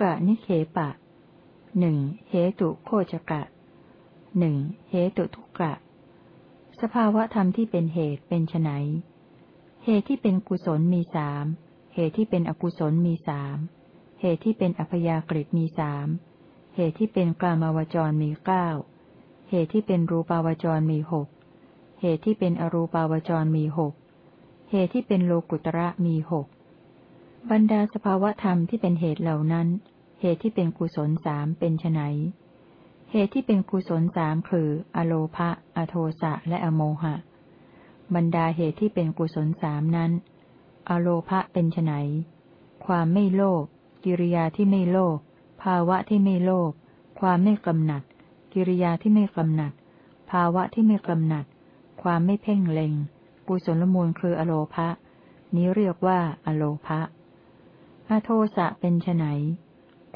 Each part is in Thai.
กะนิเคปะหนึ่งเหตุโคจกะหนึ่งเหตุทุกะ สภาวะธรรมที่เป็นเหตุเป็นไนเหตุที่เป็นกุศลมีสามเหตุที่เป็นอกุศลมีสามเหตุที่เป็นอัพยากฤิมีสามเหตุที่เป็นกลามาวจรมีเก้าเหตุที่เป็นรูปาวจรมีหกเหตุที่เป็นอรูปาวจรมีหกเหตุที่เป็นโลกุตระมีหก บรรดาสภาวธรรมที่เป็นเหตุเหล่านั้น เหตุที่เป็นกุศลสามเป็นไนเหตุที่เป็นกุศลสามคือ อโลภะ อโทสะ และอโมหะ บรรดาเหตุที่เป็นกุศลสามนั้น อโลภะเป็นไนความไม่โลภ กิริยาที่ไม่โลภ ภาวะที่ไม่โลภ ความไม่กำหนัด กิริยาที่ไม่กำหนัด ภาวะที่ไม่กำหนัด ความไม่เพ่งเล็ง กุศลมูลคืออโลภะ นี้เรียกว่า อโลภะ อโทสะเป็นไน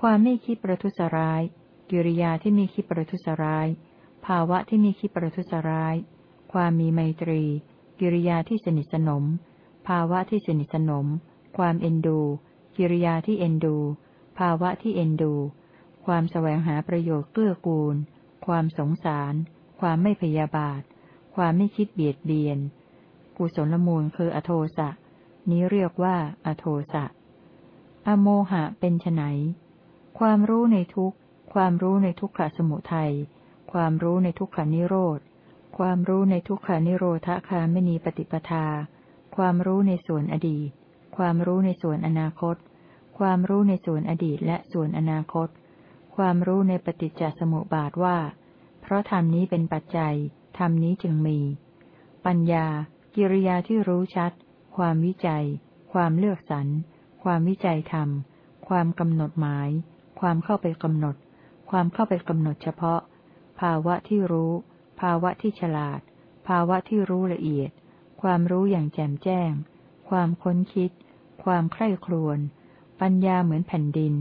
ความไม่คิดประทุษร้าย กิริยาที่มีคิดประทุษร้าย ภาวะที่มีคิดประทุษร้าย ความมีไมตรี กิริยาที่สนิทสนม ภาวะที่สนิทสนม ความเอ็นดู กิริยาที่เอ็นดู ภาวะที่เอ็นดู ความแสวงหาประโยชน์เกื้อกูล ความสงสาร ความไม่พยาบาท ความไม่คิดเบียดเบียน กุศลมูลคืออโทสะ นี้เรียกว่า อโทสะ อโมหะเป็นไนความรู้ในทุกความรู้ในทุกขสมุทัย ความรู้ในทุกขานิโรธ ความรู้ในทุกขานิโรธคาไม่มีปฏิปทา ความรู้ในส่วนอดีต ความรู้ในส่วนอนาคต ความรู้ในส่วนอดีตและส่วนอนาคต ความรู้ในปฏิจจสมุปบาทว่า เพราะธรรมนี้เป็นปัจจัย ธรรมนี้จึงมี ปัญญา กิริยาที่รู้ชัด ความวิจัย ความเลือกสรร ความวิจัยธรรม ความกำหนดหมาย ความเข้าไปกำหนด ความเข้าไปกำหนดเฉพาะ ภาวะที่รู้ ภาวะที่ฉลาด ภาวะที่รู้ละเอียด ความรู้อย่างแจ่มแจ้ง ความค้นคิด ความใคร่ครวญ ปัญญาเหมือนแผ่นดิน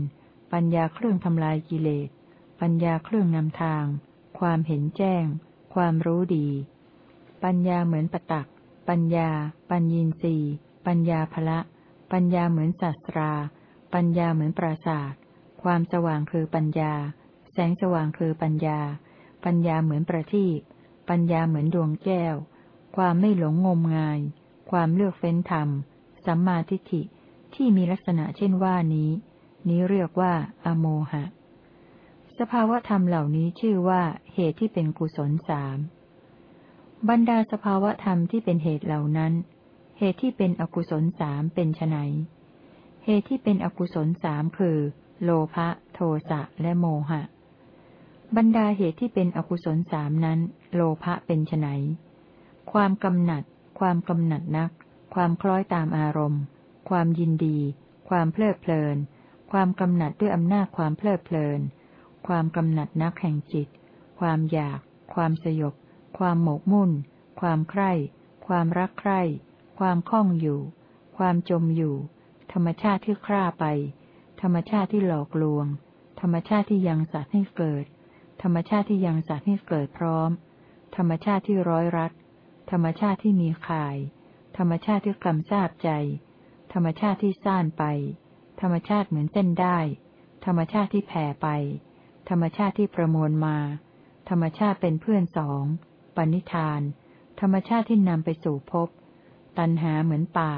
ปัญญาเครื่องทำลายกิเลส ปัญญาเครื่องนำทาง ความเห็นแจ้ง ความรู้ดี ปัญญาเหมือนปตัก ปัญญา ปัญญีสีปัญญาภละ ปัญญาเหมือนศาสตรา ปัญญาเหมือนปราศาสตร์ความสว่างคือปัญญา แสงสว่างคือปัญญา ปัญญาเหมือนประทีปปัญญาเหมือนดวงแก้ว ความไม่หลงงมงาย ความเลือกเฟ้นธรรม สัมมาทิฏฐิ ที่มีลักษณะเช่นว่านี้ นี้เรียกว่าอโมหะ สภาวธรรมเหล่านี้ชื่อว่าเหตุที่เป็นกุศลสาม บรรดาสภาวธรรมที่เป็นเหตุเหล่านั้น เหตุที่เป็นอกุศลสามเป็นไนเหตุที่เป็นอกุศลสามคือ โลภะโทสะและโมหะ บรรดาเหตุที่เป็นอกุศลสามนั้น โลภะเป็นไนความกำหนัด ความกำหนัดนัก ความคล้อยตามอารมณ์ ความยินดี ความเพลิดเพลิน ความกำหนัดด้วยอำนาจความเพลิดเพลิน ความกำหนัดนักแห่งจิต ความอยาก ความสยบ ความหมกมุ่น ความใคร่ ความรักใคร่ ความคล้องอยู่ ความจมอยู่ ธรรมชาติที่คร่าไป ธรรมชาติที่หลอกลวง ธรรมชาติที่ยังสัตว์ให้เกิด ธรรมชาติที่ยังสัตว์ให้เกิดพร้อม ธรรมชาติที่ร้อยรัด ธรรมชาติที่มีข่าย ธรรมชาติที่กำทราบใจ ธรรมชาติที่ซ่านไป ธรรมชาติเหมือนเส้นได้ ธรรมชาติที่แผ่ไป ธรรมชาติที่ประมวลมา ธรรมชาติเป็นเพื่อนสองปณิธาน ธรรมชาติที่นำไปสู่ภพ ตัณหาเหมือนป่า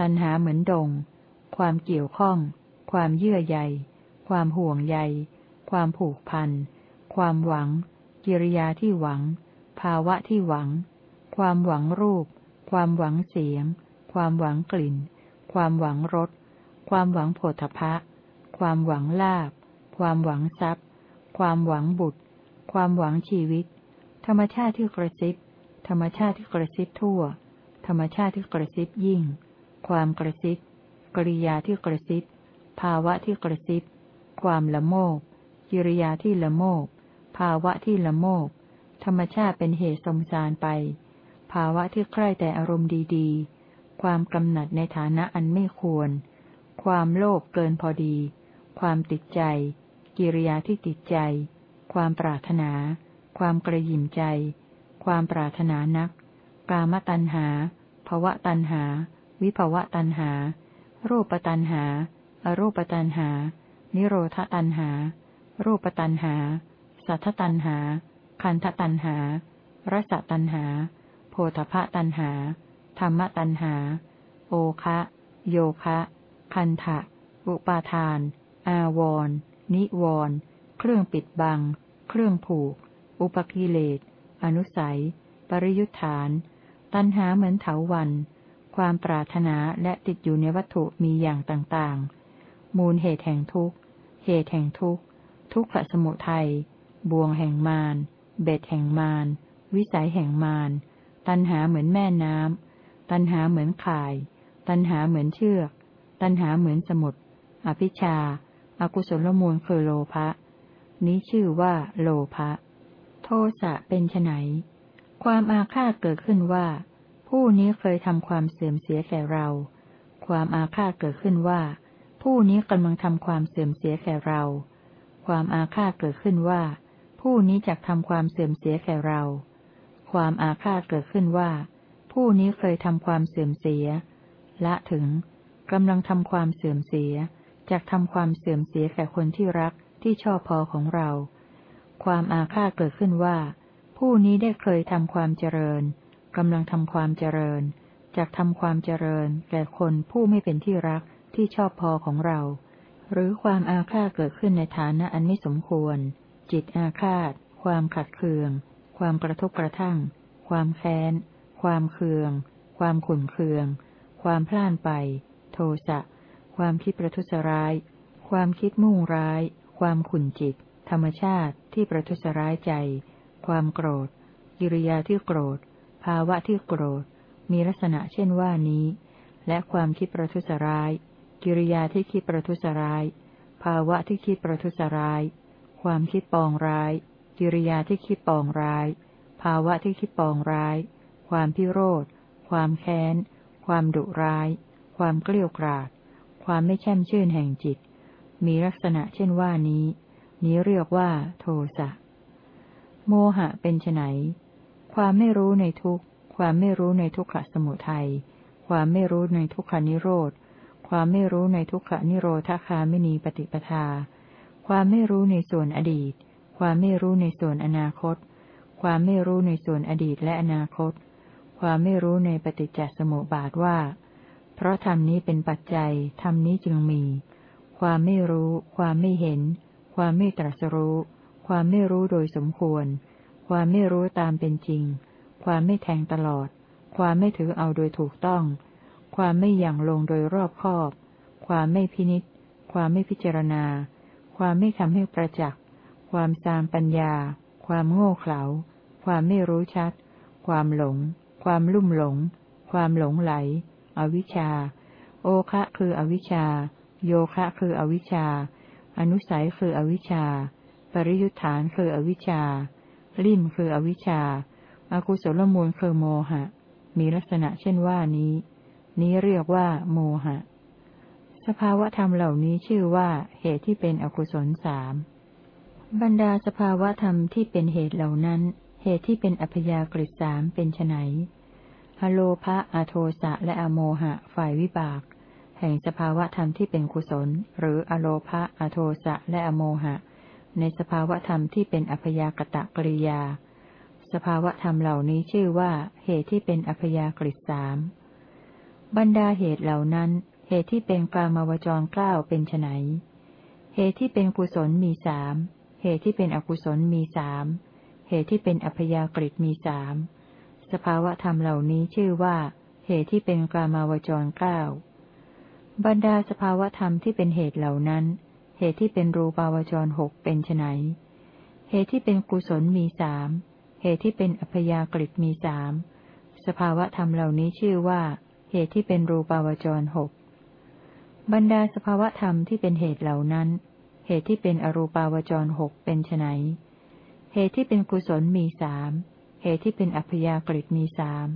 ตัณหาเหมือนดง ความเกี่ยวข้อง ความเยื่อใย ความห่วงใย ความผูกพัน ความหวัง กิริยาที่หวัง ภาวะที่หวัง ความหวังรูป ความหวังเสียง ความหวังกลิ่น ความหวังรส ความหวังโผฏฐะความหวังลาบ ความหวังทรัพย์ ความหวังบุตร ความหวังชีวิต ธรรมชาติที่กระซิบ ธรรมชาติที่กระซิบทั่ว ธรรมชาติที่กระซิบยิ่ง ความกระซิบ กริยาที่กระซิบ ภาวะที่กระซิบ ความละโมบกิริยาที่ละโมบภาวะที่ละโมบธรรมชาติเป็นเหตุสมสารไป ภาวะที่ใคร่แต่อารมณ์ดีๆ ความกำหนัดในฐานะอันไม่ควร ความโลภเกินพอดี ความติดใจ กิริยาที่ติดใจ ความปรารถนา ความกระยิมใจ ความปรารถนานัก กามตัณหาภวะตัณหา วิภวะตัณหา รูปตัณหา อรูปตัณหา นิโรธตันหา รูปตันหา สัทธตันหา คันธตันหา รสตันหา โพธพตันหา ธรรมตันหา โอคะ โยคะ คันทะอุปาทาน อาวรนิวรเครื่องปิดบัง เครื่องผูก อุปกิเลส อนุสัย ปริยุทธาน ตันหาเหมือนเถาวัน ความปรารถนาและติดอยู่ในวัตถุมีอย่างต่างๆ มูลเหตุแห่งทุกข์ เหตุแห่งทุกข์ ทุกขสมุทัย บ่วงแห่งมาร เบ็ดแห่งมาร วิสัยแห่งมาร ตันหาเหมือนแม่น้ำ ตันหาเหมือนข่าย ตันหาเหมือนเชือก ตันหาเหมือนสมุดอภิชาอากุศลมูลคือโลภะ นี้ชื่อว่าโลภะ โทสะเป็นไน ความอาฆาตเกิดขึ้นว่า ผู้นี้เคยทำความเสื่อมเสียแก่เรา ความอาฆาตเกิดขึ้นว่า ผู้นี้กำลังทำความเสื่อมเสียแก่เรา ความอาฆาตเกิดขึ้นว่า ผู้นี้จะทำความเสื่อมเสียแก่เรา ความอาฆาตเกิดขึ้นว่า ผู้นี้เคยทำความเสื่อมเสีย ละถึงกำลังทำความเสื่อมเสียจากทำความเสื่อมเสียแก่คนที่รักที่ชอบพอของเรา ความอาฆาตเกิดขึ้นว่า ผู้นี้ได้เคยทำความเจริญกำลังทำความเจริญจากทำความเจริญแก่คนผู้ไม่เป็นที่รักที่ชอบพอของเรา หรือความอาฆาตเกิดขึ้นในฐานะอันไม่สมควร จิตอาฆาต ความขัดเคือง ความกระทบกระทั่ง ความแค้น ความเคือง ความขุ่นเคือง ความพล่านไป โทสะ ความคิดประทุษร้าย ความคิดมุ่งร้าย ความขุนจิต ธรรมชาติที่ประทุษร้ายใจ ความโกรธ กิริยาที่โกรธ ภาวะที่โกรธ มีลักษณะเช่นว่านี้ และความคิดประทุษร้าย กิริยาที่คิดประทุษร้าย ภาวะที่คิดประทุษร้าย ความคิดปองร้าย กิริยาที่คิดปองร้าย ภาวะที่คิดปองร้าย ความพิโรธ ความแค้น ความดุร้าย ความเกลี้ยกล่อมความไม่แช่มชื่นแห่งจิต มีลักษณะเช่นว่านี้ นี้เรียกว่า โทสะ โมหะเป็นไนความไม่รู้ในทุกข์ ความไม่รู้ในทุกขสมุทัย ความไม่รู้ในทุกขานิโรธ ความไม่รู้ในทุกขานิโรธคาไม่มีปฏิปทา ความไม่รู้ในส่วนอดีต ความไม่รู้ในส่วนอนาคต ความไม่รู้ในส่วนอดีตและอนาคต ความไม่รู้ในปฏิจจสมุปบาทว่า เพราะธรรมนี้เป็นปัจจัยธรรมนี้จึงมี ความไม่รู้ ความไม่เห็น ความไม่ตรัสรู้ ความไม่รู้โดยสมควร ความไม่รู้ตามเป็นจริง ความไม่แทงตลอด ความไม่ถือเอาโดยถูกต้อง ความไม่ยั่งลงโดยรอบคอบ ความไม่พินิษความไม่พิจารณา ความไม่ทำให้ประจักษ์ ความสามปัญญา ความโง่เขลา ความไม่รู้ชัด ความหลง ความลุ่มหลง ความหลงไหล อวิชชา โอคะคืออวิชชา โยคะคืออวิชชา อนุสัยคืออวิชชา ปริยุทธานคืออวิชชา ลิ่มคืออวิชชาอากุศลมูลคือโมหะ มีลักษณะเช่นว่านี้ นี้เรียกว่า โมหะ สภาวะธรรมเหล่านี้ชื่อว่า เหตุที่เป็นอกุศลสามบรรดาสภาวะธรรมที่เป็นเหตุเหล่านั้น เหตุที่เป็นอัพยากฤิสามเป็นไนอโลภะอโทสะและอโมหะ ฝ่ายวิบาก แห่งสภาวะธรรมที่เป็นกุศล หรืออโลภะอโทสะและอโมหะ ในสภาวะธรรมที่เป็นอัพยากตะกริยา สภาวะธรรมเหล่านี้ชื่อว่าเหตุที่เป็นอัพยากฤิสามบรรดาเหตุเหล่านั้น เหตุที่เป็นกามวจรเก้าเป็นไนเหตุที่เป็นกุศลมีสามเหตุที่เป็นอกุศลมีสามเหตุที่เป็นอัพยากฤิมีสามสภาวะธรรมเหล่านี้ชื่อว่า เหตุที่เป็นกามาวจรเก้าบรรดาสภาวะธรรมที่เป็นเหตุเหล่านั้น เหตุที่เป็นรูปาวจรหกเป็นไนเหตุที่เป็นกุศลมีสามเหตุที่เป็นอัพยากฤิมีสามสภาวะธรรมเหล่านี้ชื่อว่า เหตุที่เป็นรูปาวจรหกบรรดาสภาวะธรรมที่เป็นเหตุเหล่านั้น เหตุที่เป็นอรูปาวจรหกเป็นไนเหตุที่เป็นกุศลมีสามเหตุที่เป็นอัพยากฤิมีสาม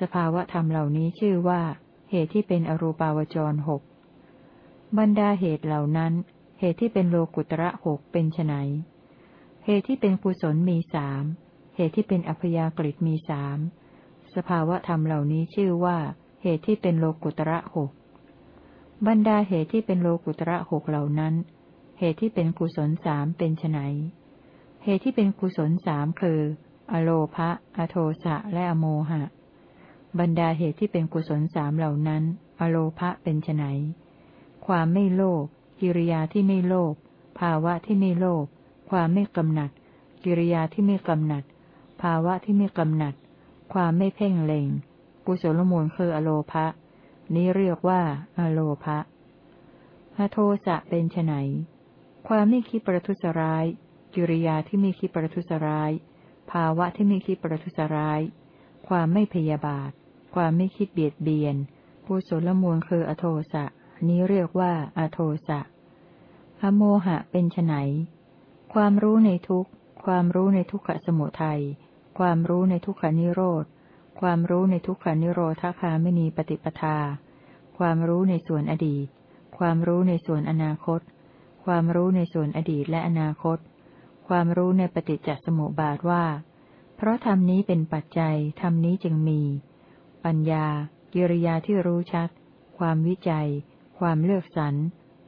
สภาวะธรรมเหล่านี้ชื่อว่า เหตุที่เป็นอรูปาวจรหกบรรดาเหตุเหล่านั้น เหตุที่เป็นโลกุตระหกเป็นไนเหตุที่เป็นกุศลมีสามเหตุที่เป็นอัพยากฤิมีสามสภาวะธรรมเหล่านี้ชื่อว่า เหตุที่เป็นโลกุตระหกบรรดาเหตุที่เป็นโลกุตระหกเหล่านั้น เหตุที่เป็นกุศลสามเป็นไนเหตุที่เป็นกุศลสามคือ อโลภะอโทสะ และอโมหะ บรรดาเหตุที่เป็นกุศลสามเหล่านั้น อโลภะเป็นไนความไม่โลภ กิริยาที่ไม่โลภภาวะที่ไม่โลภความไม่กำหนัด กิริยาที่ไม่กำหนัด ภาวะที่ไม่กำหนัด ความไม่เพ่งเล็ง กุศลมูลคืออโลภะนี้เรียกว่า อโลภะอโทสะเป็นไนความไม่คิดประทุษร้าย กิริยาที่ไม่คิดประทุษร้าย ภาวะที่ไม่คิดประทุษร้าย ความไม่พยาบาท ความไม่คิดเบียดเบียน กุศลมูลคืออโทสะ นี้เรียกว่าอโทสะ อโมหะเป็นไนความรู้ในทุกความรู้ในทุกขสมุทัย ความรู้ในทุกขนิโรธ ความรู้ในทุกขนิโรธคาไม่มีปฏิปทา ความรู้ในส่วนอดีต ความรู้ในส่วนอนาคต ความรู้ในส่วนอดีตและอนาคต ความรู้ในปฏิจจสมุปบาทว่า เพราะธรรมนี้เป็นปัจจัยธรรมนี้จึงมี ปัญญา กิริยาที่รู้ชัด ความวิจัย ความเลือกสรร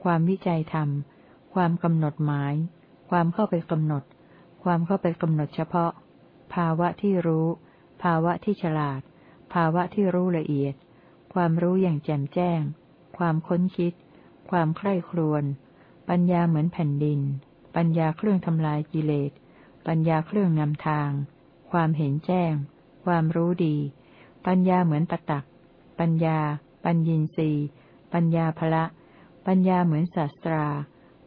ความวิจัยธรรม ความกำหนดหมาย ความเข้าไปกำหนด ความเข้าไปกำหนดเฉพาะ ภาวะที่รู้ ภาวะที่ฉลาด ภาวะที่รู้ละเอียด ความรู้อย่างแจ่มแจ้ง ความค้นคิด ความใคร่ครวญ ปัญญาเหมือนแผ่นดิน ปัญญาเครื่องทำลายกิเลส ปัญญาเครื่องนำทาง ความเห็นแจ้ง ความรู้ดี ปัญญาเหมือนตะตัก ปัญญา ปัญญินรี ปัญญาภละ ปัญญาเหมือนศาสตรา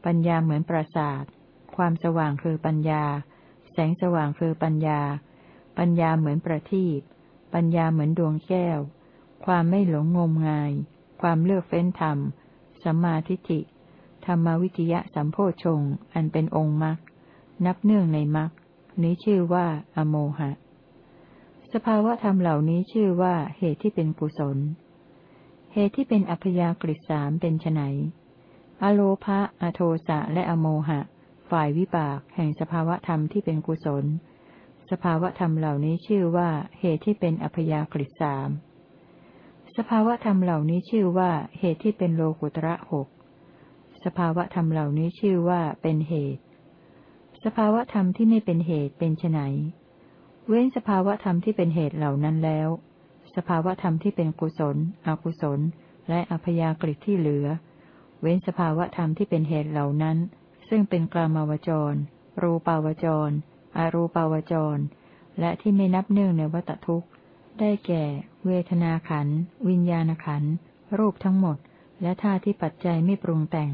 ปัญญาเหมือนประสาทความสว่างคือปัญญา แสงสว่างคือปัญญา ปัญญาเหมือนประทีปปัญญาเหมือนดวงแก้ว ความไม่หลงงมงาย ความเลือกเฟ้นธรรม สัมมาทิฏฐิ ธรรมวิจยะสัมโพชง อันเป็นองค์มรรค นับเนื่องในมรรค นี้ชื่อว่า อโมหะ สภาวะธรรมเหล่านี้ชื่อว่าเหตุที่เป็นกุศล เหตุที่เป็นอัพยากฤิสามเป็นไนอโลภะ อโทสะ และอโมหะ ฝ่ายวิบาก แห่งสภาวะธรรมที่เป็นกุศล สภาวะธรรมเหล่านี้ชื่อว่าเหตุที่เป็นอัพยากฤิสาม สภาวะธรรมเหล่านี้ชื่อว่าเหตุที่เป็นโลกุตระหก สภาวะธรรมเหล่านี้ชื่อว่าเป็นเหตุ สภาวะธรรมที่ไม่เป็นเหตุเป็นไนเว้นสภาวะธรรมที่เป็นเหตุเหล่านั้นแล้ว สภาวะธรรมที่เป็นกุศล อกุศล และอพยากฤิที่เหลือ เว้นสภาวะธรรมที่เป็นเหตุเหล่านั้น ซึ่งเป็นกลามาวจร รูปาวจรอรูปาวจร และที่ไม่นับเนื่องในวัตทุกข์ ได้แก่ เวทนาขัน วิญญาณขัน รูปทั้งหมด และธาที่ปัจจัยไม่ปรุงแต่ง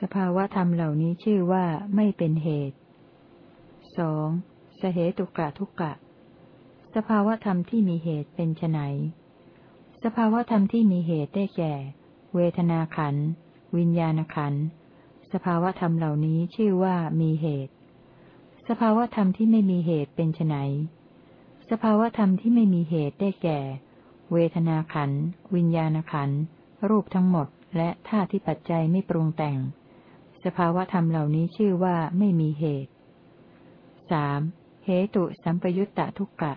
สภาวะธรรมเหล่านี้ชื่อว่าไม่เป็นเหตุสองสเหตุกะทุกกะ สภาวะธรรมที่มีเหตุเป็นไนสภาวะธรรมที่มีเหตุได้แก่ เวทนาขัน วิญญาณขัน สภาวะธรรมเหล่านี้ชื่อว่ามีเหตุ สภาวะธรรมที่ไม่มีเหตุเป็นไนสภาวะธรรมที่ไม่มีเหตุได้แก่ เวทนาขัน วิญญาณขัน รูปทั้งหมด และธาที่ปัจจัยไม่ปรุงแต่ง สภาวธรรมเหล่านี้ชื่อว่าไม่มีเหตุสเหตุสัมปยุตตะทุกกะ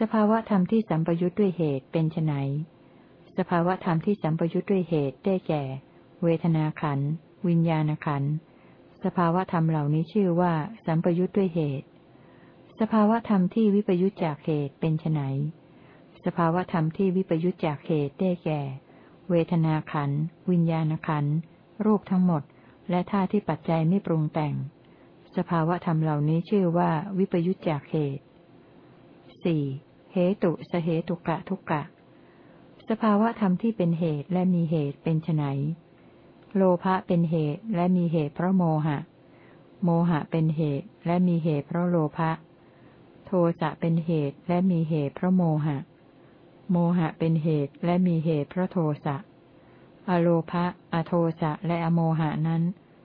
สภาวะธรรมที่สัมปยุตด้วยเหตุเป็นไนสภาวะธรรมที่สัมปยุตด้วยเหตุได้แก่ เวทนาขันวิญญาณขันสภาวะธรรมเหล่านี้ชื่อว่าสัมปยุตด้วยเหตุ สภาวะธรรมที่วิปยุตจากเหตุเป็นไนสภาวะธรรมที่วิปยุตจากเหตุได้แก่ เวทนาขันวิญญาณขันรูปทั้งหมด และธาที่ปัจจัยไม่ปรุงแต่ง สภาวะธรรมเหล่านี้ชื่อว่าวิปยุจจากเหตุสี่ เหตุสเหตุกะทุกกะ สภาวะธรรมที่เป็นเหตุและมีเหตุเป็นไนโลภะเป็นเหตุและมีเหตุเพราะโมหะ โมหะเป็นเหตุและมีเหตุเพราะโลภะ โทสะเป็นเหตุและมีเหตุเพราะโมหะ โมหะเป็นเหตุและมีเหตุเพราะโทสะ อโลภะ อโทสะ และอโมหะนั้น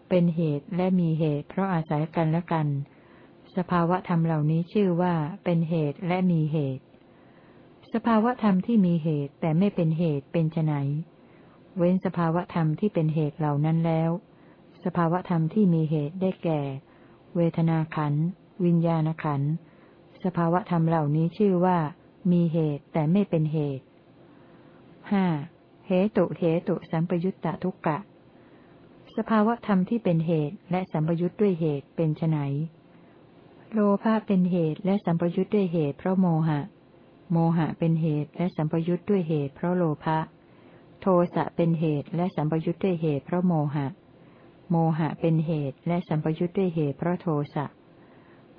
เป็นเหตุและมีเหตุเพราะอาศัยกันและกัน สภาวะธรรมเหล่านี้ชื่อว่าเป็นเหตุและมีเหตุ สภาวะธรรมที่มีเหตุแต่ไม่เป็นเหตุเป็นไนเว้นสภาวะธรรมที่เป็นเหตุเหล่านั้นแล้ว สภาวะธรรมที่มีเหตุได้แก่ เวทนาขัน วิญญาณขัน สภาวะธรรมเหล่านี้ชื่อว่า มีเหตุแต่ไม่เป็นเหตุห้าเหตุเหตุสัมปยุตตะทุกกะ สภาวธรรมที่เป็นเหตุและสัมปยุทธ์ด้วยเหตุเป็นไนโลภะเป็นเหตุและสัมปยุทธ์ด้วยเหตุเพราะโมหะ โมหะเป็นเหตุและสัมปยุทธ์ด้วยเหตุเพราะโลภะ โทสะเป็นเหตุและสัมปยุทธ์ด้วยเหตุเพราะโมหะ โมหะเป็นเหตุและสัมปยุทธ์ด้วยเหตุเพราะโทสะ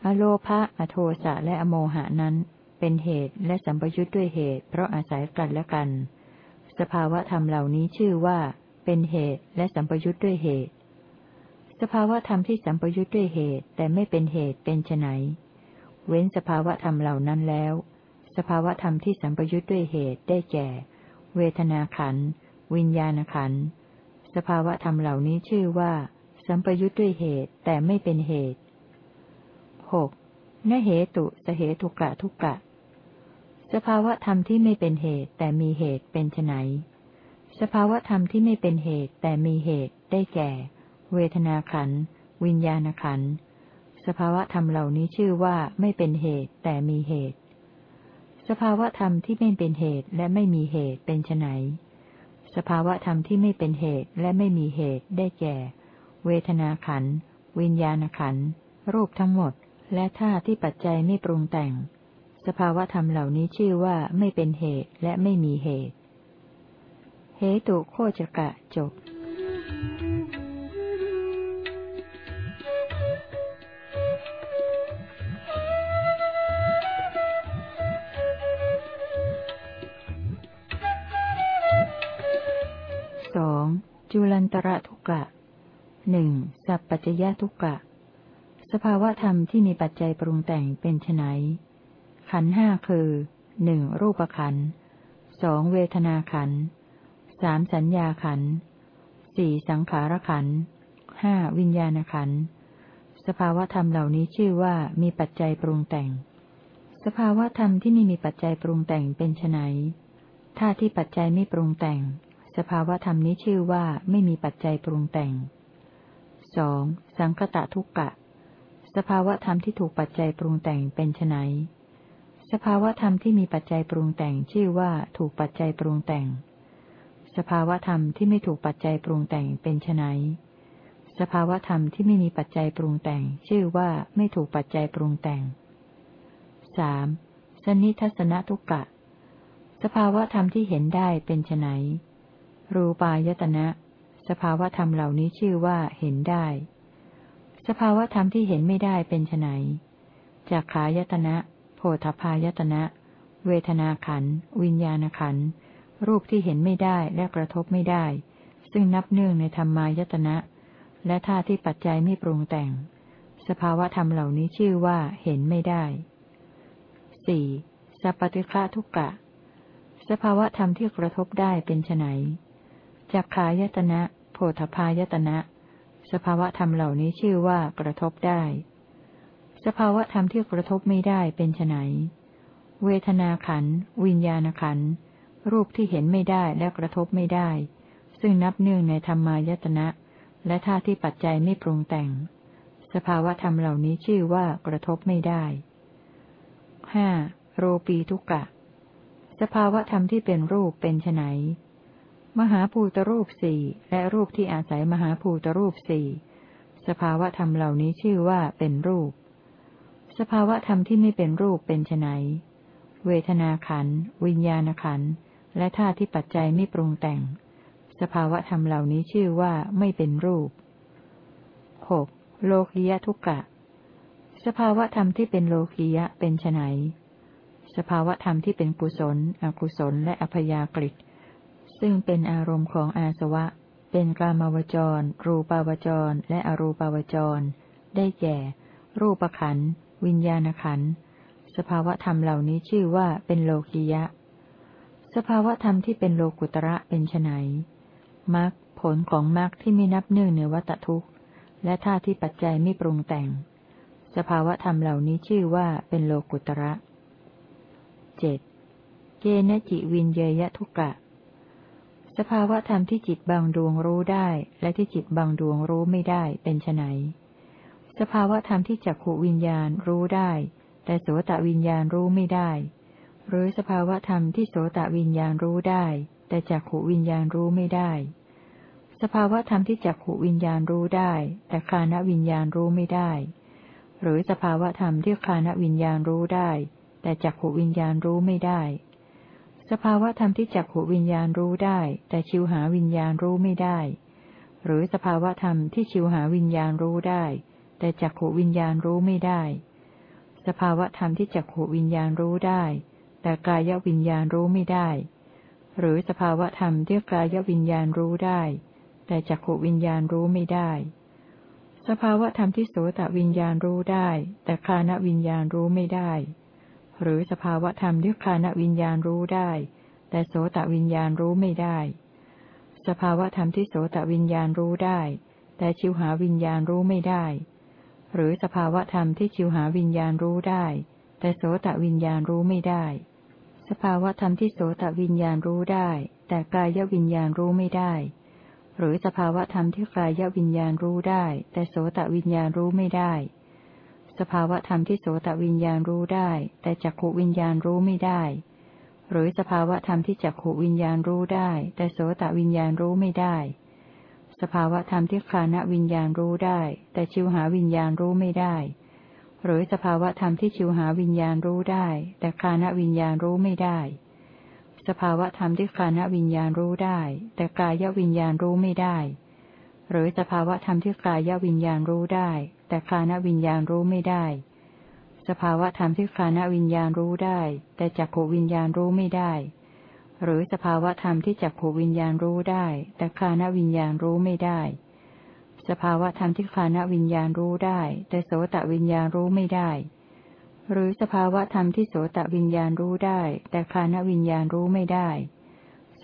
อโลภะ อโทสะ และอโมหะนั้น เป็นเหตุและสัมปยุทธ์ด้วยเหตุ เพราะอาศัยกันและกัน สภาวธรรมเหล่านี้ชื่อว่า เป็นเหตุและสัมปยุทธ์ด้วยเหตุ สภาวธรรมที่สัมปยุทธ์ด้วยเหตุแต่ไม่เป็นเหตุเป็นไนเว้นสภาวธรรมเหล่านั้นแล้ว สภาวธรรมที่สัมปยุทธ์ด้วยเหตุได้แก่ เวทนาขัน วิญญาณขัน สภาวธรรมเหล่านี้ชื่อว่า สัมปยุทธ์ด้วยเหตุแต่ไม่เป็นเหตุหกนเหตุสเหตุกะทุกะ สภาวธรรมที่ไม่เป็นเหตุแต่มีเหตุเป็นไนสภาวธรรมที่ไม่เป็นเหตุแต่มีเหตุได้แก่ เวทนาขัน วิญญาณขัน สภาวธรรมเหล่านี้ชื่อว่าไม่เป็นเหตุแต่มีเหตุ สภาวธรรมที่ไม่เป็นเหตุและไม่มีเหตุเป็นไนสภาวธรรมที่ไม่เป็นเหตุและไม่มีเหตุได้แก่ เวทนาขันวิญญาณขันรูปทั้งหมด และท่าที่ปัจจัยไม่ปรุงแต่ง สภาวธรรมเหล่านี้ชื่อว่าไม่เป็นเหตุและไม่มีเหตุ เหตุโคจกะจบ สองจุลันตระทุกะหนึ่งสัพปัจจยทุกะ สภาวธรรมที่มีปัจจัยปรุงแต่งเป็นไนขันห้าคือหนึ่งรูปขันสองเวทนาขันสามสัญญาขันสี่สังขารขันห้าวิญญาณขันสภาวธรรมเหล่านี้ชื่อว่ามีปัจจัยปรุงแต่ง สภาวธรรมที่ไม่มีปัจจัยปรุงแต่งเป็นไนถ้าที่ปัจจัยไม่ปรุงแต่ง สภาวธรรมนี้ชื่อว่าไม่มีปัจจัยปรุงแต่งสองสังคตะทุกกะ สภาวธรรมที่ถูกปัจจัยปรุงแต่งเป็นไนสภาวธรรมที่มีปัจจัยปรุงแต่งชื่อว่าถูกปัจจัยปรุงแต่ง สภาวธรรมที่ไม่ถูกปัจจัยปรุงแต่งเป็นไนสภาวธรรมที่ไม่มีปัจจัยปรุงแต่ง ชื่อว่าไม่ถูกปัจจัยปรุงแต่งสามสนิทัศนทุกกะ สภาวธรรมที่เห็นได้เป็นไน รูปายตนะ สภาวธรรมเหล่านี้ชื่อว่าเห็นได้ สภาวธรรมที่เห็นไม่ได้เป็นไนจากขายตนะ โพธพายตนะ เวทนาขัน วิญญาณขัน รูปที่เห็นไม่ได้และกระทบไม่ได้ ซึ่งนับเนื่องในธรรมายตนะ และท่าที่ปัจจัยไม่ปรุงแต่ง สภาวธรรมเหล่านี้ชื่อว่าเห็นไม่ได้สี่สัพติฆะทุกกะ สภาวธรรมที่กระทบได้เป็นไน จักขายตนะ โพธพายตนะ สภาวธรรมเหล่านี้ชื่อว่ากระทบได้ สภาวธรรมที่กระทบไม่ได้เป็นไนเวทนาขัน วิญญาณขัน รูปที่เห็นไม่ได้และกระทบไม่ได้ ซึ่งนับเนื่องในธรรมายตนะ และท่าที่ปัจจัยไม่ปรุงแต่ง สภาวธรรมเหล่านี้ชื่อว่ากระทบไม่ได้ห้าโรปีทุกะสภาวธรรมที่เป็นรูปเป็นไน มหาภูตรูปสี่และรูปที่อาศัยมหาภูตรูปสี่สภาวะธรรมเหล่านี้ชื่อว่าเป็นรูป สภาวะธรรมที่ไม่เป็นรูปเป็นไนเวทนาขัน วิญญาณขัน และธาตุที่ปัจจัยไม่ปรุงแต่ง สภาวะธรรมเหล่านี้ชื่อว่าไม่เป็นรูปหกโลคิยทุกกะ สภาวะธรรมที่เป็นโลคิยะเป็นไนสภาวะธรรมที่เป็นกุศล อกุศล และอภยากฤิ ซึ่งเป็นอารมณ์ของอาสวะ เป็นกามาวจร รูปาวจร และอรูปาวจร ได้แก่ รูปขัน วิญญาณขัน สภาวะธรรมเหล่านี้ชื่อว่าเป็นโลคิยะ สภาวธรรมที่เป็นโลกุตระเป็นไนมรรคผลของมรรคที่ไม่นับเนื่องในวัตทุกข์ และท่าที่ปัจจัยไม่ปรุงแต่ง สภาวธรรมเหล่านี้ชื่อว่าเป็นโลกุตระเจ็ดเจนจิวินเยยทุกะ สภาวะธรรมที่จิตบางดวงรู้ได้ และที่จิตบางดวงรู้ไม่ได้เป็นไนสภาวะธรรมที่จักขวิญญาณรู้ได้ แต่โสตวิญญาณรู้ไม่ได้ หรือสภาวะธรรมที่โสตวิญญาณรู้ได้ แต่จักขวิญญาณรู้ไม่ได้ สภาวะธรรมที่จักขวิญญาณรู้ได้ แต่คานวิญญาณรู้ไม่ได้ หรือสภาวะธรรมที่คานวิญญาณรู้ได้ แต่จักขวิญญาณรู้ไม่ได้ สภาวะธรรมที่จักขวิญญาณรู้ได้ แต่ชิวหาวิญญาณรู้ไม่ได้ หรือสภาวะธรรมที่ชิวหาวิญญาณรู้ได้ แต่จักขวิญญาณรู้ไม่ได้ สภาวะธรรมที่จักขวิญญาณรู้ได้ แต่กายวิญญาณรู้ไม่ได้ หรือสภาวะธรรมที่กายวิญญาณรู้ได้ แต่จักขวิญญาณรู้ไม่ได้ สภาวะธรรมที่โสตวิญญาณรู้ได้ แต่คานวิญญาณรู้ไม่ได้ หรือสภาวะธรรมที่คานวิญญาณรู้ได้ แต่โสตวิญญาณรู้ไม่ได้ สภาวะธรรมที่โสตวิญญาณรู้ได้ แต่ชิวหาวิญญาณรู้ไม่ได้ หรือสภาวะธรรมที่ชิวหาวิญญาณรู้ได้ แต่โสตวิญญาณรู้ไม่ได้ สภาวะธรรมที่โสตวิญญาณรู้ได้ แต่กายวิญญาณรู้ไม่ได้ หรือสภาวะธรรมที่กายวิญญาณรู้ได้ แต่โสตวิญญาณรู้ไม่ได้ สภาวะธรรมที่โสตวิญญาณรู้ได้ แต่จักขวิญญาณรู้ไม่ได้ หรือสภาวะธรรมที่จักขวิญญาณรู้ได้ แต่โสตวิญญาณรู้ไม่ได้ สภาวะธรรมที่คานวิญญาณรู้ได้ แต่ชิวหาวิญญาณรู้ไม่ได้ หรือสภาวะธรรมที่ชิวหาวิญญาณรู้ได้ แต่คานวิญญาณรู้ไม่ได้ สภาวะธรรมที่คานวิญญาณรู้ได้ แต่กายวิญญาณรู้ไม่ได้หรือสภาวะธรรมที่กายวิญญาณรู้ได้ แต่คานวิญญาณรู้ไม่ได้ สภาวะธรรมที่คานวิญญาณรู้ได้ แต่จักขวิญญาณรู้ไม่ได้ หรือสภาวะธรรมที่จักขวิญญาณรู้ได้ แต่คานวิญญาณรู้ไม่ได้ สภาวะธรรมที่คานวิญญาณรู้ได้ แต่โสตวิญญาณรู้ไม่ได้ หรือสภาวะธรรมที่โสตวิญญาณรู้ได้ แต่คานวิญญาณรู้ไม่ได้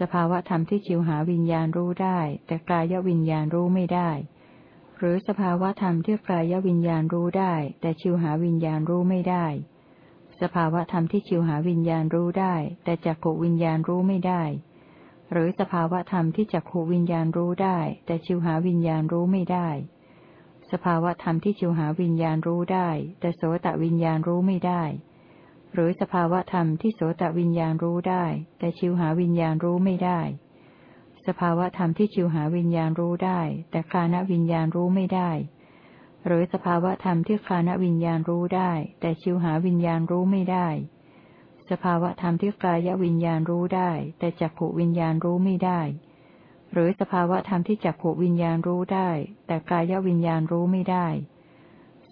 สภาวะธรรมที่ชิวหาวิญญาณรู้ได้ แต่กายวิญญาณรู้ไม่ได้ หรือสภาวะธรรมที่กายวิญญาณรู้ได้ แต่ชิวหาวิญญาณรู้ไม่ได้ สภาวะธรรมที่ชิวหาวิญญาณรู้ได้ แต่จักขวิญญาณรู้ไม่ได้ หรือสภาวะธรรมที่จักขวิญญาณรู้ได้ แต่ชิวหาวิญญาณรู้ไม่ได้ สภาวะธรรมที่ชิวหาวิญญาณรู้ได้ แต่โสตวิญญาณรู้ไม่ได้ หรือสภาวะธรรมที่โสตวิญญาณรู้ได้ แต่ชิวหาวิญญาณรู้ไม่ได้ สภาวะธรรมที่ชิวหาวิญญาณรู้ได้ แต่คานวิญญาณรู้ไม่ได้ หรือสภาวะธรรมที่คานวิญญาณรู้ได้ แต่ชิวหาวิญญาณรู้ไม่ได้ สภาวะธรรมที่กายวิญญาณรู้ได้ แต่จักขวิญญาณรู้ไม่ได้ หรือสภาวะธรรมที่จักขวิญญาณรู้ได้ แต่กายวิญญาณรู้ไม่ได้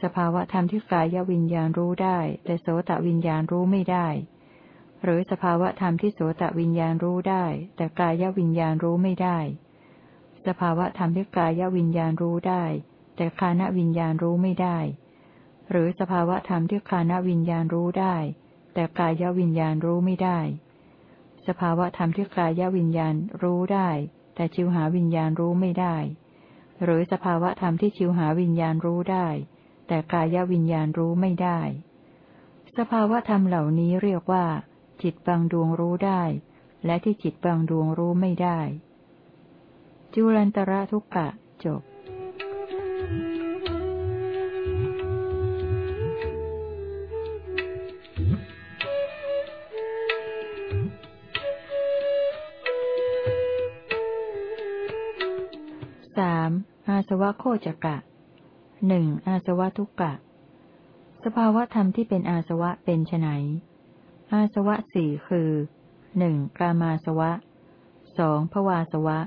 สภาวะธรรมที่กายวิญญาณรู้ได้ แต่โสตวิญญาณรู้ไม่ได้ หรือสภาวะธรรมที่โสตวิญญาณรู้ได้ แต่กายวิญญาณรู้ไม่ได้ สภาวะธรรมที่กายวิญญาณรู้ได้ แต่คานวิญญาณรู้ไม่ได้ หรือสภาวะธรรมที่คานวิญญาณรู้ได้ แต่กายวิญญาณรู้ไม่ได้ สภาวะธรรมที่กายวิญญาณรู้ได้ แต่ชิวหาวิญญาณรู้ไม่ได้ หรือสภาวะธรรมที่ชิวหาวิญญาณรู้ได้ แต่กายวิญญาณรู้ไม่ได้ สภาวะธรรมเหล่านี้เรียกว่า จิตบางดวงรู้ได้ และที่จิตบางดวงรู้ไม่ได้ จุลันตระทุกกะจบสามอาสวะโคจกะหนึ่งอาสวะทุกกะ สภาวะธรรมที่เป็นอาสวะเป็นไน อาสวะสี่คือหนึ่งกามาสวะสองภวาสวะ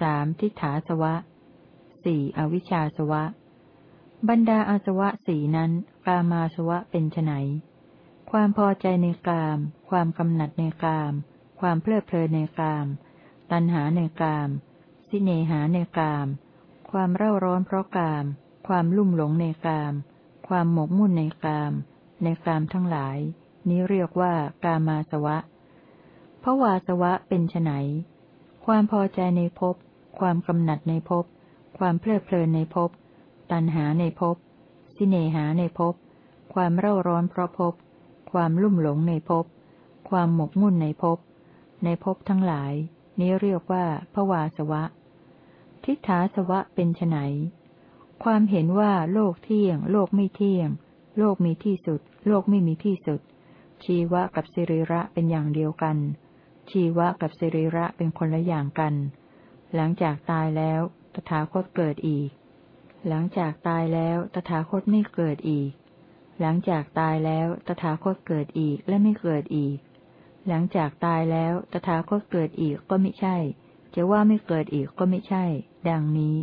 สามทิฏฐาสวะสี่อวิชชาสวะ บรรดาอาสวะสี่นั้นกามาสวะเป็นไนความพอใจในกาม ความกำหนัดในกาม ความเพลิดเพลินในกาม ตัณหาในกาม สิเนหาในกาม ความเร่าร้อนเพราะกาม ความลุ่มหลงในกาม ความหมกมุ่นในกาม ในกามทั้งหลาย นี้เรียกว่ากามาสวะเพราะวาสวะเป็นไนความพอใจในภพ ความกำหนัดในภพ ความเพลิดเพลินในภพ ตัณหาในภพ สิเนหาในภพ ความเร่าร้อนเพราะภพ ความลุ่มหลงในภพ ความหมกมุ่นในภพ ในภพทั้งหลาย นี้เรียกว่าภวาสวะ ทิฏฐาสวะเป็นไนความเห็นว่าโลกเที่ยง โลกไม่เที่ยง โลกมีที่สุด โลกไม่มีที่สุด ชีวะกับสิริระเป็นอย่างเดียวกัน ชีวะกับสิริระเป็นคนละอย่างกัน หลังจากตายแล้ว ตถาคตเกิดอีก หลังจากตายแล้วตถาคตไม่เกิดอีก หลังจากตายแล้วตถาคตเกิดอีกและไม่เกิดอีก หลังจากตายแล้วตถาคตเกิดอีกก็ไม่ใช่ จะว่าไม่เกิดอีกก็ไม่ใช่ ดังนี้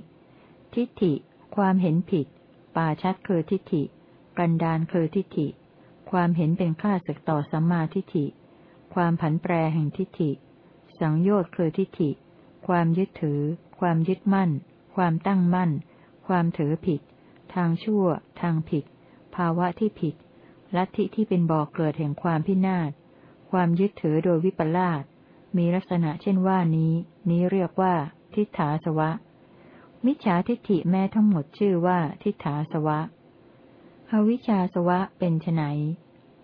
ทิฏฐิ ความเห็นผิด ปาชัดคือทิฏฐิ กันดานคือทิฏฐิ ความเห็นเป็นข้าศึกต่อสัมมาทิฏฐิ ความผันแปรแห่งทิฏฐิ สังโยชน์คือทิฏฐิ ความยึดถือ ความยึดมั่น ความตั้งมั่น ความถือผิด ทางชั่ว ทางผิด ภาวะที่ผิด ลัทธิที่เป็นบ่อกเกิดแห่งความพินาศ ความยึดถือโดยวิปลาส มีลักษณะเช่นว่านี้ นี้เรียกว่า ทิฏฐาสวะ มิจฉาทิฏฐิแม้ทั้งหมดชื่อว่าทิฏฐาสวะ อวิชชาสวะเป็นไน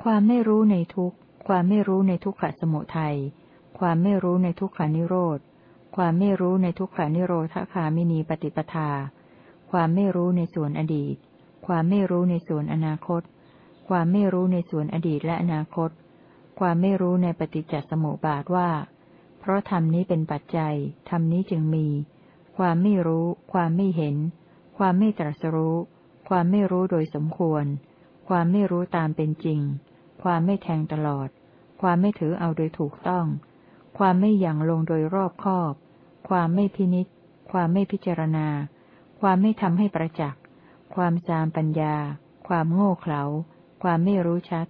ความไม่รู้ในทุกข์ ความไม่รู้ในทุกขสมุทัย ความไม่รู้ในทุกขานิโรธ ความไม่รู้ในทุกขานิโรธคามินีปฏิปทา ความไม่รู้ในส่วนอดีต ความไม่รู้ในส่วนอนาคต ความไม่รู้ในส่วนอดีตและอนาคต ความไม่รู้ในปฏิจจสมุปบาทว่า เพราะธรรมนี้เป็นปัจจัย ธรรมนี้จึงมี ความไม่รู้ ความไม่เห็น ความไม่ตรัสรู้ ความไม่รู้โดยสมควร ความไม่รู้ตามเป็นจริง ความไม่แทงตลอด ความไม่ถือเอาโดยถูกต้อง ความไม่ยั่งลงโดยรอบคอบ ความไม่พินิษความไม่พิจารณา ความไม่ทำให้ประจักษ์ ความสามปัญญา ความโง่เขลา ความไม่รู้ชัด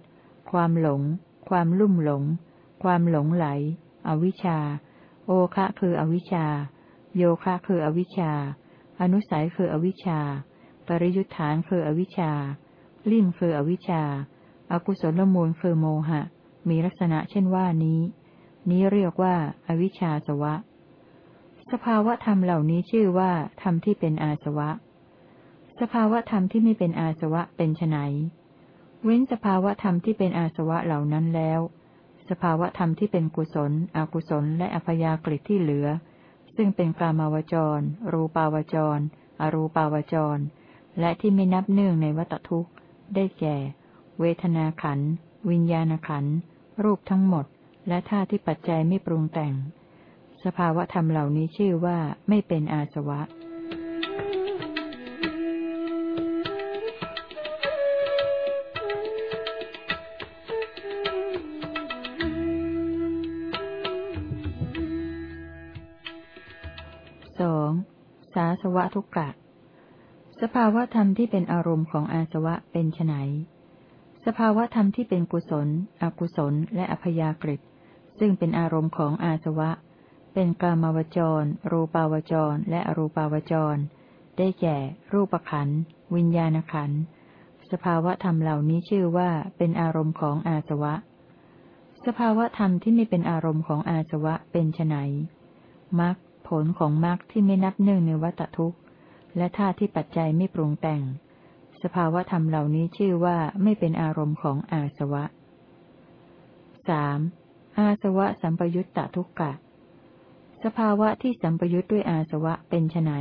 ความหลง ความลุ่มหลง ความหลงไหล อวิชชา โอคะคืออวิชชา โยคะคืออวิชชา อนุสัยคืออวิชชา ปริยุทธานคืออวิชชา ลิ่มคืออวิชชาอากุศลมูลคือโมหะ มีลักษณะเช่นว่านี้ นี้เรียกว่า อวิชชาสวะ สภาวะธรรมเหล่านี้ชื่อว่าธรรมที่เป็นอาสวะ สภาวะธรรมที่ไม่เป็นอาสวะเป็นไนเว้นสภาวะธรรมที่เป็นอาสวะเหล่านั้นแล้ว สภาวะธรรมที่เป็นกุศล อกุศล และอัพยากฤิที่เหลือ ซึ่งเป็นกามาวจร รูปาวจร อรูปาวจร และที่ไม่นับเนื่องในวัตทุกข์ ได้แก่ เวทนาขัน วิญญาณขัน รูปทั้งหมด และท่าที่ปัจจัยไม่ปรุงแต่ง สภาวะธรรมเหล่านี้ชื่อว่าไม่เป็นอาสวะสวะทุกกะ สภาวะธรรมที่เป็นอารมณ์ของอาสวะเป็นไนสภาวะธรรมที่เป็นกุศล อกุศล และอพยากฤิซึ่งเป็นอารมณ์ของอาสวะ เป็นกามาวจร รูปาวจร และอรูปาวจร ได้แก่ รูปขัน วิญญาณขัน สภาวะธรรมเหล่านี้ชื่อว่าเป็นอารมณ์ของอาสวะ สภาวะธรรมที่ไม่เป็นอารมณ์ของอาสวะเป็นไนมรรคผลของมรรคที่ไม่นับหนึ่งในวัตทุกข์ และธาตุที่ปัจจัยไม่ปรุงแต่ง สภาวธรรมเหล่านี้ชื่อว่าไม่เป็นอารมณ์ของอาสวะสามอาสวะสัมปยุตตทุกกะ สภาวะที่สัมปยุตด้วยอาสวะเป็นไน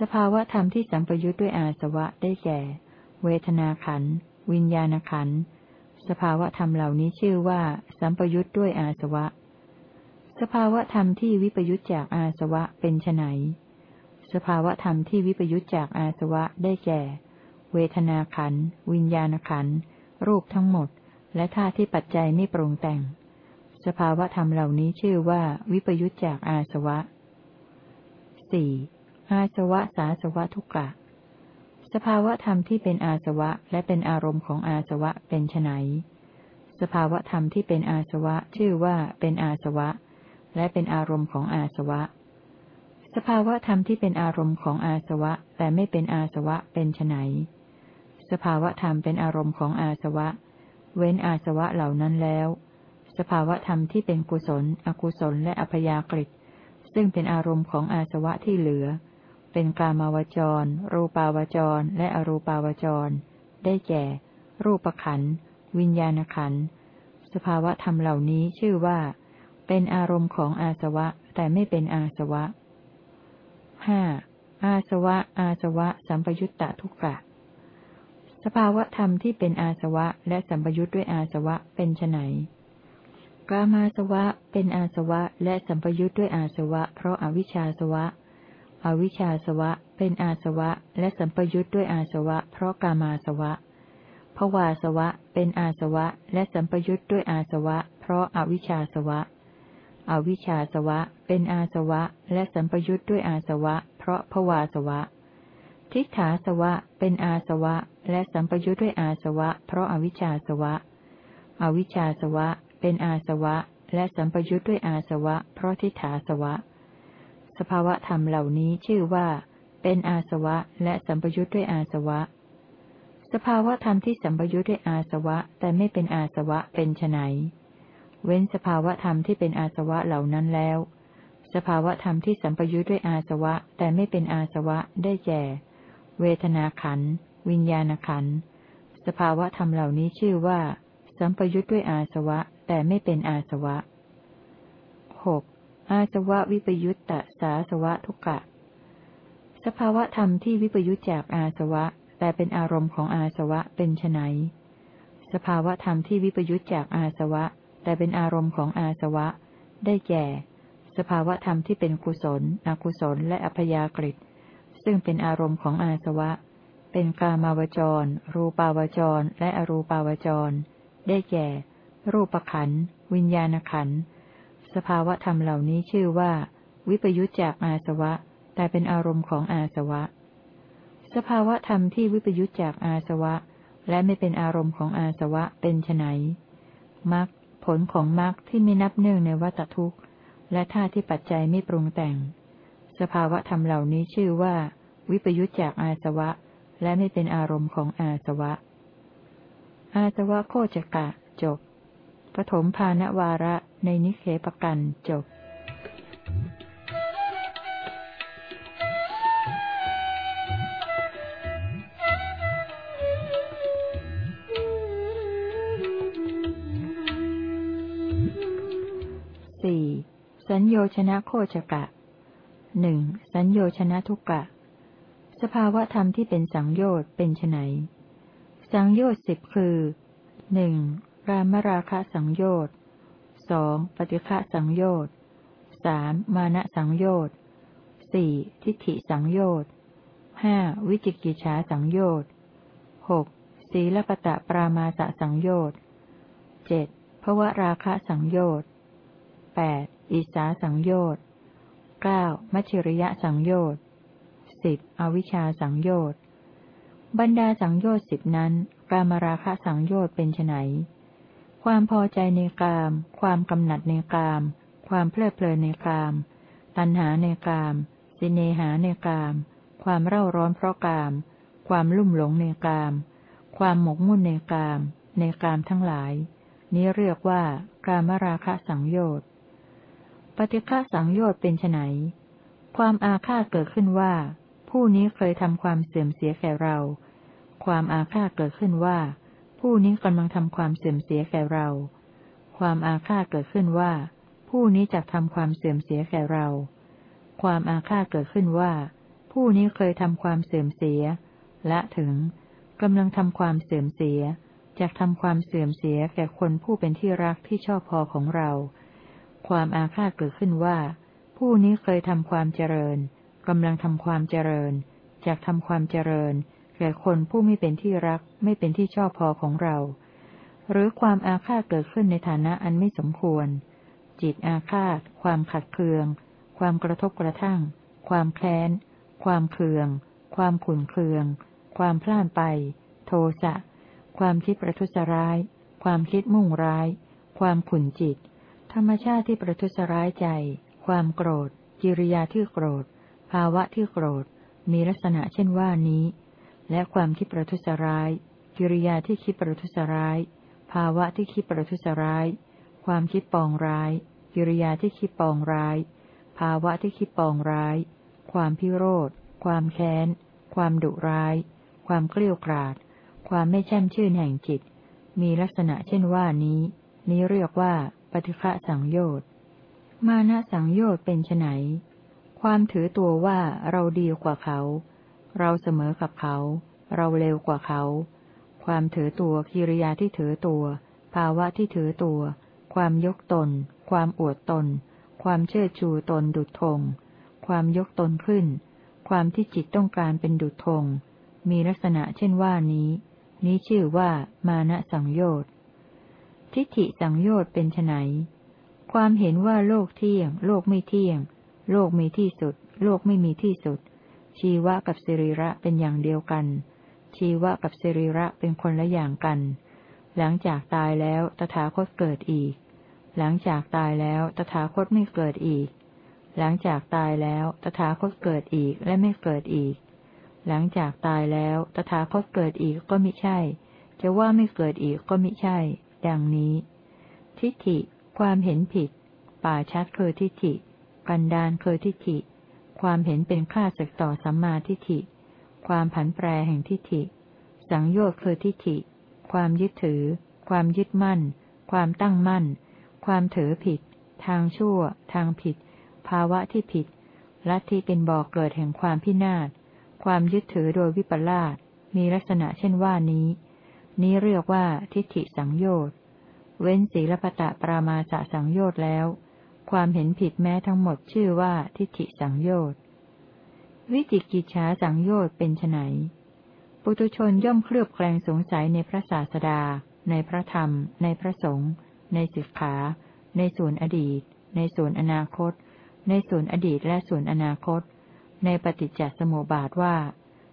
สภาวะธรรมที่สัมปยุตด้วยอาสวะได้แก่ เวทนาขัน วิญญาณขัน สภาวะธรรมเหล่านี้ชื่อว่า สัมปยุตด้วยอาสวะ สภาวะธรรมที่วิปยุจจากอาสวะเป็นไน สภาวะธรรมที่วิปยุจจากอาสวะได้แก่ เวทนาขัน วิญญาณขัน รูปทั้งหมด และธาตุที่ปัจจัยไม่ปรุงแต่ง สภาวะธรรมเหล่านี้ชื่อว่าวิปยุจจากอาสวะสี่อาสวะสาสวะทุกกะ สภาวะธรรมที่เป็นอาสวะและเป็นอารมณ์ของอาสวะเป็นไนสภาวะธรรมที่เป็นอาสวะชื่อว่าเป็นอาสวะ และเป็นอารมณ์ของอาสวะ สภาวะธรรมที่เป็นอารมณ์ของอาสวะ แต่ไม่เป็นอาสวะเป็นไนสภาวะธรรมเป็นอารมณ์ของอาสวะ เว้นอาสวะเหล่านั้นแล้ว สภาวะธรรมที่เป็นกุศล อกุศลและอพยากฤิซึ่งเป็นอารมณ์ของอาสวะที่เหลือ เป็นกามาวจร รูปาวจร และอรูปาวจร ได้แก่ รูปขัน วิญญาณขัน สภาวะธรรมเหล่านี้ชื่อว่า เป็นอารมณ์ของอาสวะ แต่ไม่เป็นอาสวะ ห้าอาสวะ อาสวะ สัมปยุตตะทุกกะ สภาวะธรรมที่เป็นอาสวะและสัมปยุตด้วยอาสวะเป็นไนกามาสวะเป็นอาสวะและสัมปยุทธ์ด้วยอาสวะ เพราะอาวิชชาสวะ อวิชชาสวะ เป็นอาสวะ และสัมปยุทธ์ด้วยอาสวะ เพราะกามาสวะภวาสวะ เป็นอาสวะ และสัมปยุทธ์ด้วยอาสวะ เพราะอาวิชชาสวะ อวิชชาสวะ เป็นอาสวะ และสัมปยุทธ์ด้วยอาสวะ เพราะภวาสวะ ทิฏฐาสวะ เป็นอาสวะ และสัมปยุทธ์ด้วยอาสวะ เพราะอวิชชาสวะ อวิชชาสวะ เป็นอาสวะ และสัมปยุทธ์ด้วยอาสวะ เพราะทิฏฐาสวะ สภาวะธรรมเหล่านี้ชื่อว่า เป็นอาสวะ และสัมปยุทธ์ด้วยอาสวะ สภาวะธรรมที่สัมปยุทธ์ด้วยอาสวะ แต่ไม่เป็นอาสวะเป็นไน เว้นสภาวะธรรมที่เป็นอาสวะเหล่านั้นแล้ว สภาวะธรรมที่สัมปยุทธ์ด้วยอาสวะแต่ไม่เป็นอาสวะได้แก่ เวทนาขัน วิญญาณขัน สภาวะธรรมเหล่านี้ชื่อว่า สัมปยุทธ์ด้วยอาสวะแต่ไม่เป็นอาสวะหกอาสวะวิปยุตตสาสวะทุกะสภาวะธรรมที่วิปยุตจากอาสวะ แต่เป็นอารมณ์ของอาสวะเป็นไนสภาวะธรรมที่วิปยุตจากอาสวะ แต่เป็นอารมณ์ของอาสวะ ได้แก่ สภาวะธรรมที่เป็นกุศล อกุศล และอัพยากฤิซึ่งเป็นอารมณ์ของอาสวะ เป็นกามาวจร รูปาวจร และอรูปาวจร ได้แก่ รูปขัน วิญญาณขัน สภาวะธรรมเหล่านี้ชื่อว่า วิปยุจจากอาสวะ แต่เป็นอารมณ์ของอาสวะ สภาวะธรรมที่วิปยุจจากอาสวะ และไม่เป็นอารมณ์ของอาสวะเป็นไนมรรค ผลของมรรคที่ไม่นับเนื่องในวัตทุกข์ และท่าที่ปัจจัยไม่ปรุงแต่ง สภาวะธรรมเหล่านี้ชื่อว่า วิปยุจจากอาสวะ และไม่เป็นอารมณ์ของอาสวะ อาสวะโคจกะ จบปฐมภาณวาระในนิเคปกันจบ สี่สัญโยชนะโคจกะหนึ่งสัญโยชนะทุกกะ สภาวะธรรมที่เป็นสังโยชน์เป็นไนสังโยชน์สิบคือหนึ่งรามราคะสังโยชน์สองปฏิฆะสังโยชน์สามมานะสังโยชน์สี่ทิฏฐิสังโยชน์ห้าวิจิกิจฉาสังโยชน์หกศีลปตะปรามาสสังโยชน์เจ็ดภวราคะสังโยชน์ แปดอิสาสังโยชน์เก้ามัชิริยะสังโยชน์สิบอวิชชาสังโยชน์บรรดาสังโยชน์สิบนั้น กามราคะสังโยชน์เป็นไนความพอใจในกาม ความกำหนัดในกาม ความเพลิดเพลินในกาม ตัณหาในกาม สิเนหาในกาม ความเร่าร้อนเพราะกาม ความลุ่มหลงในกาม ความหมกมุ่นในกาม ในกามทั้งหลาย นี้เรียกว่ากามราคะสังโยชน์ ปฏิฆาสังโยชน์เป็นไนความอาฆาตเกิดขึ้นว่า ผู้นี้เคยทำความเสื่อมเสียแก่เรา ความอาฆาตเกิดขึ้นว่า ผู้นี้กำลังทำความเสื่อมเสียแก่เรา ความอาฆาตเกิดขึ้นว่า ผู้นี้จะทำความเสื่อมเสียแก่เรา ความอาฆาตเกิดขึ้นว่า ผู้นี้เคยทำความเสื่อมเสีย และถึงกำลังทำความเสื่อมเสียจะทำความเสื่อมเสียแก่คนผู้เป็นที่รักที่ชอบพอของเรา ความอาฆาตเกิดขึ้นว่า ผู้นี้เคยทำความเจริญกำลังทำความเจริญจะทำความเจริญแก่คนผู้ไม่เป็นที่รักไม่เป็นที่ชอบพอของเรา หรือความอาฆาตเกิดขึ้นในฐานะอันไม่สมควร จิตอาฆาต ความขัดเคือง ความกระทบกระทั่ง ความแค้น ความเคือง ความขุ่นเคือง ความพล่านไป โทสะ ความคิดประทุษร้าย ความคิดมุ่งร้าย ความขุ่นจิต ธรรมชาติที่ประทุษร้ายใจ ความโกรธ กิริยาที่โกรธ ภาวะที่โกรธ มีลักษณะเช่นว่านี้ และความคิดประทุษร้าย กิริยาที่คิดประทุษร้าย ภาวะที่คิดประทุษร้าย ความคิดปองร้าย กิริยาที่คิดปองร้าย ภาวะที่คิดปองร้าย ความพิโรธ ความแค้น ความดุร้าย ความเกลี้ยกราด ความไม่แช่มชื่นแห่งจิต มีลักษณะเช่นว่านี้ นี้เรียกว่า ฏิฆะสังโยชน์ มานะสังโยชน์เป็นไนความถือตัวว่าเราดีกว่าเขา เราเสมอกับเขา เราเร็วกว่าเขา ความถือตัวกิริยาที่ถือตัว ภาวะที่ถือตัว ความยกตน ความอวดตน ความเชิดชูตนดุจธง ความยกตนขึ้น ความที่จิตต้องการเป็นดุจธง มีลักษณะเช่นว่านี้ นี้ชื่อว่ามานะสังโยชน์ ทิฏฐิสังโยชน์เป็นไนความเห็นว่าโลกเที่ยง โลกไม่เที่ยง โลกมีที่สุด โลกไม่มีที่สุด ชีวะกับสิริระเป็นอย่างเดียวกัน ชีวะกับสิริระเป็นคนละอย่างกัน หลังจากตายแล้วตถาคตเกิดอีก หลังจากตายแล้วตถาคตไม่เกิดอีก หลังจากตายแล้วตถาคตเกิดอีกและไม่เกิดอีก หลังจากตายแล้วตถาคตเกิดอีกก็มิใช่ จะว่าไม่เกิดอีกก็มิใช่ ดังนี้ ทิฏฐิ ความเห็นผิด ป่าชัดคือทิฏฐิ กันดานคือทิฏฐิ ความเห็นเป็นค่าศึกต่อสัมมาทิฏฐิ ความผันแปรแห่งทิฏฐิ สังโยชน์คือทิฏฐิ ความยึดถือ ความยึดมั่น ความตั้งมั่น ความถือผิด ทางชั่ว ทางผิด ภาวะที่ผิด ลัทธิเป็นบ่อกเกิดแห่งความพินาศ ความยึดถือโดยวิปลาสมีลักษณะเช่นว่านี้ นี้เรียกว่าทิฏฐิสังโยชน์ เว้นศีลปตะปรามาสสังโยชน์แล้ว ความเห็นผิดแม้ทั้งหมดชื่อว่าทิฏฐิสังโยชน์ วิจิกิจฉาสังโยชน์เป็นไนปุตุชนย่อมเคลือบแคลงสงสัยในพระศาสดา ในพระธรรม ในพระสงฆ์ ในสิกขา ในส่วนอดีต ในส่วนอนาคต ในส่วนอดีตและส่วนอนาคต ในปฏิจจสมุปบาทว่า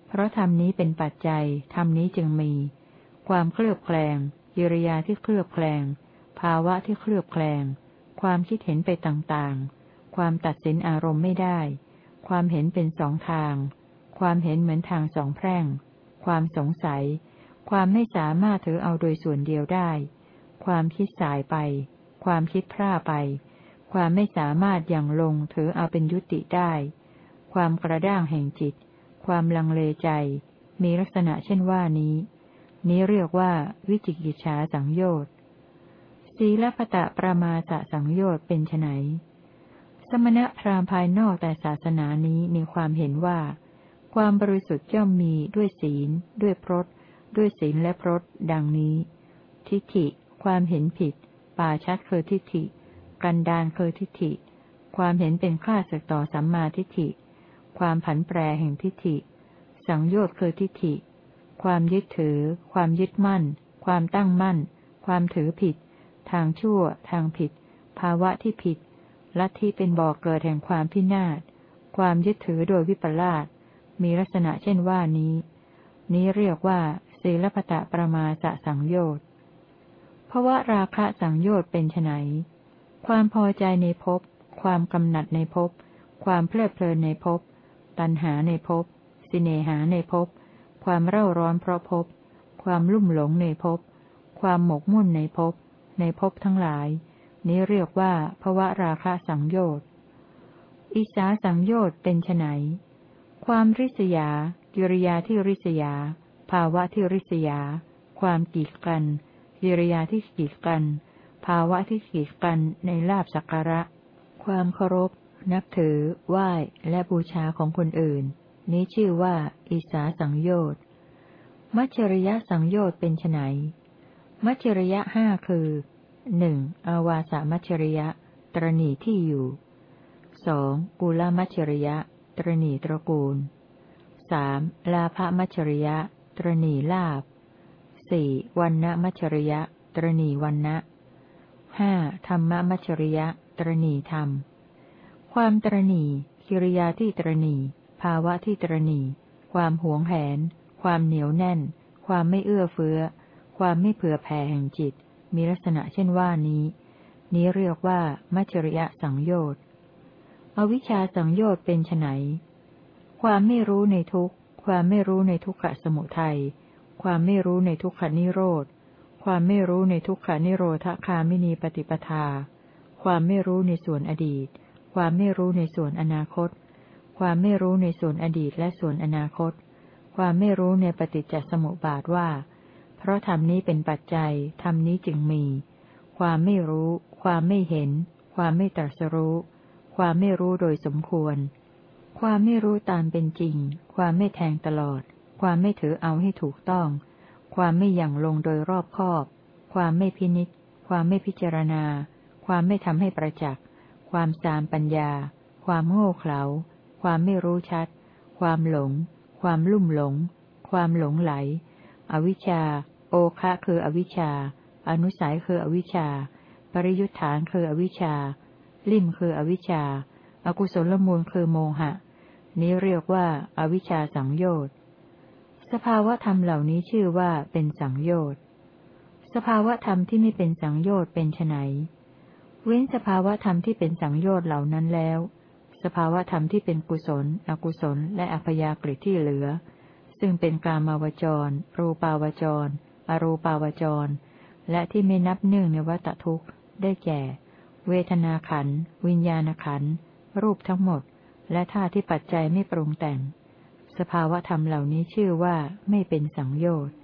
เพราะธรรมนี้เป็นปัจจัย ธรรมนี้จึงมี ความเคลือบแคลงกิริยาที่เคลือบแคลง ภาวะที่เคลือบแคลง ความคิดเห็นไปต่างๆ ความตัดสินอารมณ์ไม่ได้ ความเห็นเป็นสองทาง ความเห็นเหมือนทางสองแพร่ง ความสงสัย ความไม่สามารถถือเอาโดยส่วนเดียวได้ ความคิดสายไป ความคิดพร่าไป ความไม่สามารถอย่างลงถือเอาเป็นยุติได้ ความกระด้างแห่งจิต ความลังเลใจ มีลักษณะเช่นว่านี้ นี้เรียกว่า วิจิกิจฉาสังโยชน์ศีลพตะประมาสสังโยชน์เป็นไนสมณะพราหมณ์ภายนอกแต่ศาสนานี้มีความเห็นว่า ความบริสุทธิ์ย่อมมีด้วยศีล ด้วยพรตด้วยศีลและพรตดังนี้ ทิฏฐิ ความเห็นผิด ป่าชัดเคยทิฏฐิ กันดานเคยทิฏฐิ ความเห็นเป็นข้าศึกต่อสัมมาทิฏฐิ ความผันแปรแห่งทิฏฐิ สังโยชน์เคยทิฏฐิ ความยึดถือ ความยึดมั่น ความตั้งมั่น ความถือผิด ทางชั่ว ทางผิด ภาวะที่ผิด ลัทธิเป็นบ่อกเกิดแห่งความพินาศ ความยึดถือโดยวิปลาส มีลักษณะเช่นว่านี้ นี้เรียกว่าศีลพตะประมาสสังโยชน์เพราะว่าราคะสังโยชน์เป็นไนความพอใจในภพ ความกำหนัดในภพ ความเพลิดเพลินในภพ ตัณหาในภพสิเนหาในภพ ความเร่าร้อนเพราะพบ ความลุ่มหลงในภพความหมกมุ่นในภพในภพทั้งหลาย นี้เรียกว่าภวะราคะสังโยชน์ อิสาสังโยชน์เป็นไนความริษยา กิริยาที่ริษยา ภาวะที่ริษยา ความกีดกัน กิริยาที่กีดกัน ภาวะที่กีดกันในลาบสักการะ ความเคารพ นับถือ ไหว้ และบูชาของคนอื่น นี้ชื่อว่า อิสาสังโยชน์มัจริยะสังโยชน์เป็นไนมัจริยะห้าคือหนึ่งอาวาสามัจริยะ ตรณีที่อยู่สองกุลมัจริยะ ตรณีตระกูลสามลาภมัจริยะ ตรณีลาบสี่วันณมัจริยะ ตรณีวันนะห้าธรรมมัจริยะ ตรณีธรรม ความตรณีกิริยาที่ตรณี ภาวะที่ตรณีความหวงแหน ความเหนียวแน่น ความไม่เอื้อเฟื้อ ความไม่เผื่อแผ่แห่งจิต มีลักษณะเช่นว่านี้ นี้เรียกว่า มัจริยะสังโยชน์ อวิชชาสังโยชน์เป็นไนความไม่รู้ในทุกข์ ความไม่รู้ในทุกขสมุทัย ความไม่รู้ในทุกขนิโรธ ความไม่รู้ในทุกขานิโรธคามินีปฏิปทา ความไม่รู้ในส่วนอดีต ความไม่รู้ในส่วนอนาคต ความไม่รู้ในส่วนอดีตและส่วนอนาคต ความไม่รู้ในปฏิจจสมุปบาทว่า เพราะธรรมนี้เป็นปัจจัย ธรรมนี้จึงมี ความไม่รู้ ความไม่เห็น ความไม่ตรัสรู้ ความไม่รู้โดยสมควร ความไม่รู้ตามเป็นจริง ความไม่แทงตลอด ความไม่ถือเอาให้ถูกต้อง ความไม่ยั่งลงโดยรอบคอบ ความไม่พินิจความไม่พิจารณา ความไม่ทำให้ประจักษ์ ความสามปัญญา ความโง่เขลา ความไม่รู้ชัด ความหลง ความลุ่มหลง ความหลงไหล อวิชชา โอคะคืออวิชชา อนุสัยคืออวิชชา ปริยุทธานคืออวิชชา ลิ่มคืออวิชชา อกุศลมูลคือโมหะ นี้เรียกว่าอาวิชชาสังโยชน์สภาวะธรรมเหล่านี้ชื่อว่าเป็นสังโยชน์ สภาวะธรรมที่ไม่เป็นสังโยชน์เป็นไนเว้นสภาวะธรรมที่เป็นสังโยชน์เหล่านั้นแล้ว สภาวธรรมที่เป็นกุศล อกุศล และอัพยากฤิที่เหลือ ซึ่งเป็นกามาวจร รูปาวจร อรูปาวจร และที่ไม่นับหนึ่งในวัตทุกข์ ได้แก่ เวทนาขัน วิญญาณขัน รูปทั้งหมด และท่าที่ปัจจัยไม่ปรุงแต่ง สภาวธรรมเหล่านี้ชื่อว่าไม่เป็นสังโยชน์